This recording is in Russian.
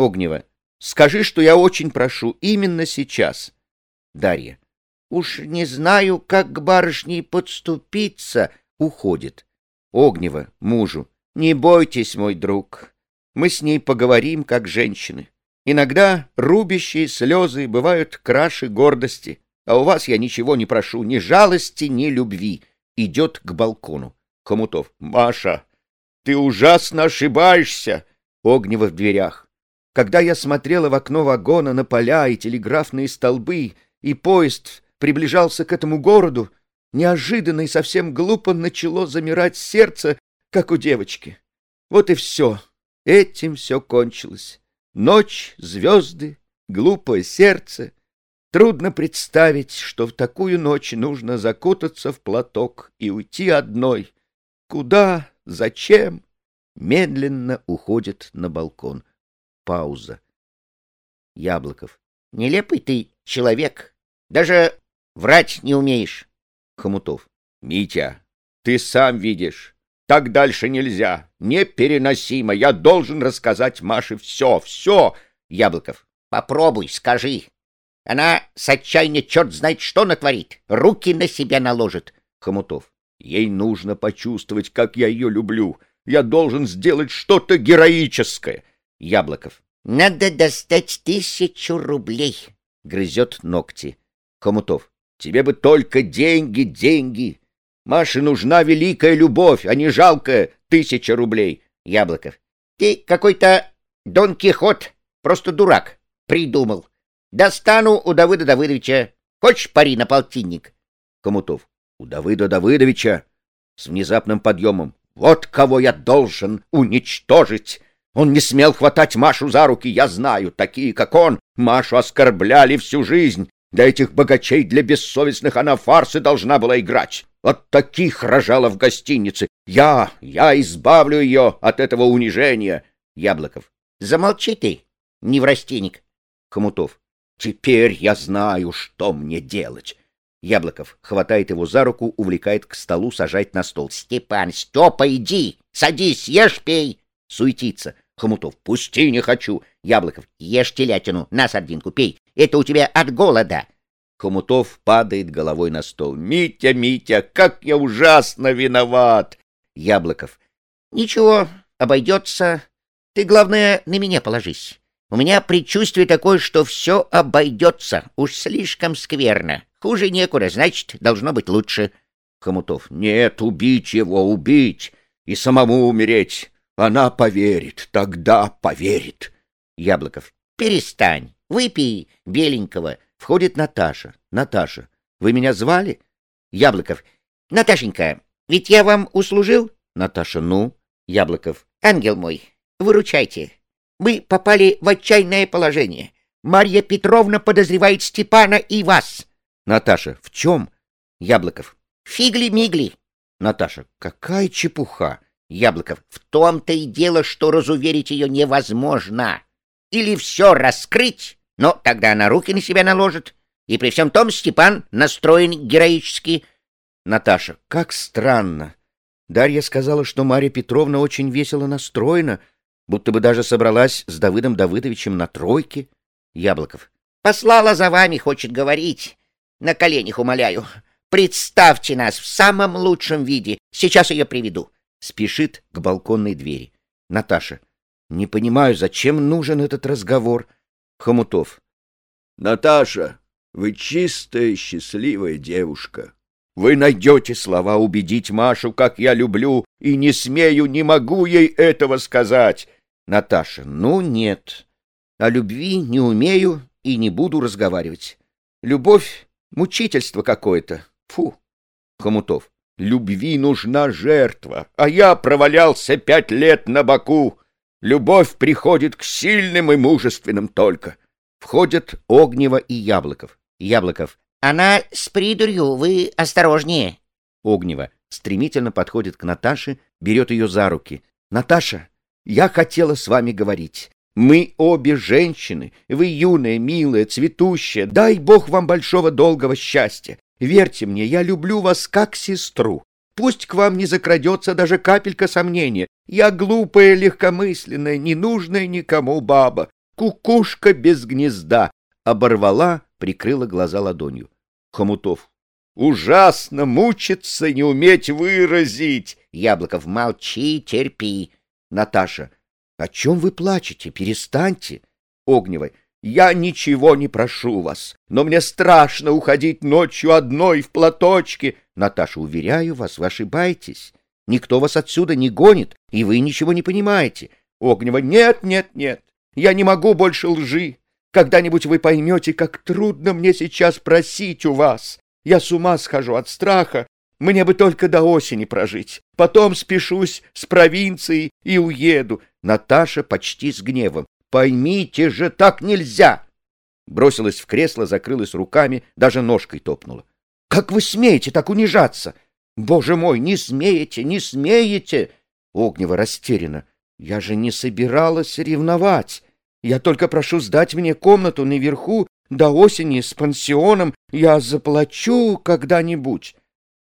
Огнева. Скажи, что я очень прошу, именно сейчас. Дарья. Уж не знаю, как к барышне подступиться. Уходит. Огнева, мужу. Не бойтесь, мой друг. Мы с ней поговорим, как женщины. Иногда рубящие слезы бывают краше гордости, а у вас я ничего не прошу, ни жалости, ни любви. Идет к балкону. Хомутов. Маша, ты ужасно ошибаешься. Огнева в дверях. Когда я смотрела в окно вагона на поля и телеграфные столбы, и поезд приближался к этому городу, неожиданно и совсем глупо начало замирать сердце, как у девочки. Вот и все. Этим все кончилось. Ночь, звезды, глупое сердце. Трудно представить, что в такую ночь нужно закутаться в платок и уйти одной. Куда? Зачем? Медленно уходит на балкон. Пауза. Яблоков. Нелепый ты человек. Даже врать не умеешь. Хомутов. Митя, ты сам видишь. Так дальше нельзя. Непереносимо. Я должен рассказать Маше все, все. Яблоков. Попробуй, скажи. Она с отчаяния черт знает что натворит. Руки на себя наложит. Хомутов. Ей нужно почувствовать, как я ее люблю. Я должен сделать что-то героическое. Яблоков. Надо достать тысячу рублей. Грызет ногти. Хомутов. Тебе бы только деньги, деньги. Маше нужна великая любовь, а не жалкая тысяча рублей. Яблоков. Ты какой-то Дон Кихот, просто дурак. Придумал. Достану у Давыда Давыдовича. Хочешь пари на полтинник? Комутов. У Давыда Давыдовича. С внезапным подъемом. Вот кого я должен уничтожить. Он не смел хватать Машу за руки, я знаю. Такие, как он, Машу оскорбляли всю жизнь. Для этих богачей, для бессовестных она фарсы должна была играть. От таких рожала в гостинице. Я, я избавлю ее от этого унижения. Яблоков. Замолчи ты, неврастенник. Хомутов. Теперь я знаю, что мне делать. Яблоков хватает его за руку, увлекает к столу, сажает на стол. Степан, Степа, иди, садись, ешь, пей. Суетится. Хомутов. Пусти, не хочу. Яблоков. Ешь телятину, на сардинку, пей. Это у тебя от голода. Хомутов падает головой на стол. «Митя, Митя, как я ужасно виноват!» Яблоков. «Ничего, обойдется. Ты, главное, на меня положись. У меня предчувствие такое, что все обойдется. Уж слишком скверно. Хуже некуда, значит, должно быть лучше». Хомутов. «Нет, убить его, убить! И самому умереть! Она поверит, тогда поверит!» Яблоков. «Перестань, выпей беленького». Входит Наташа. Наташа, вы меня звали? Яблоков. Наташенька, ведь я вам услужил? Наташа, ну? Яблоков. Ангел мой, выручайте. Мы попали в отчаянное положение. Марья Петровна подозревает Степана и вас. Наташа, в чем? Яблоков. Фигли-мигли. Наташа, какая чепуха. Яблоков, в том-то и дело, что разуверить ее невозможно. Или все раскрыть, но тогда она руки на себя наложит, и при всем том Степан настроен героически. Наташа, как странно. Дарья сказала, что Марья Петровна очень весело настроена, будто бы даже собралась с Давыдом Давыдовичем на тройке. Яблоков. Послала за вами, хочет говорить. На коленях умоляю. Представьте нас в самом лучшем виде. Сейчас ее приведу. Спешит к балконной двери. Наташа. Не понимаю, зачем нужен этот разговор. Хомутов. Наташа, вы чистая, счастливая девушка. Вы найдете слова убедить Машу, как я люблю, и не смею, не могу ей этого сказать. Наташа. Ну, нет. О любви не умею и не буду разговаривать. Любовь — мучительство какое-то. Фу. Хомутов. Любви нужна жертва, а я провалялся пять лет на боку. Любовь приходит к сильным и мужественным только. Входят Огнева и Яблоков. Яблоков. Она с придурью, вы осторожнее. Огнева стремительно подходит к Наташе, берет ее за руки. Наташа, я хотела с вами говорить. Мы обе женщины, вы юная, милая, цветущая. Дай Бог вам большого долгого счастья. Верьте мне, я люблю вас как сестру. Пусть к вам не закрадется даже капелька сомнения. Я глупая, легкомысленная, ненужная никому баба. кукушка без гнезда. Оборвала, прикрыла глаза ладонью. Хомутов. Ужасно мучиться, не уметь выразить. Яблоков. Молчи, терпи. Наташа. О чем вы плачете? Перестаньте. Огневой. Я ничего не прошу вас, но мне страшно уходить ночью одной в платочке. Наташа, уверяю вас, вы ошибаетесь. Никто вас отсюда не гонит, и вы ничего не понимаете. Огнева, нет, нет, нет, я не могу больше лжи. Когда-нибудь вы поймете, как трудно мне сейчас просить у вас. Я с ума схожу от страха. Мне бы только до осени прожить. Потом спешусь с провинцией и уеду. Наташа почти с гневом. Поймите же, так нельзя!» Бросилась в кресло, закрылась руками, даже ножкой топнула. «Как вы смеете так унижаться? Боже мой, не смеете, не смеете!» Огнева растеряна. «Я же не собиралась ревновать. Я только прошу сдать мне комнату наверху до осени с пансионом. Я заплачу когда-нибудь».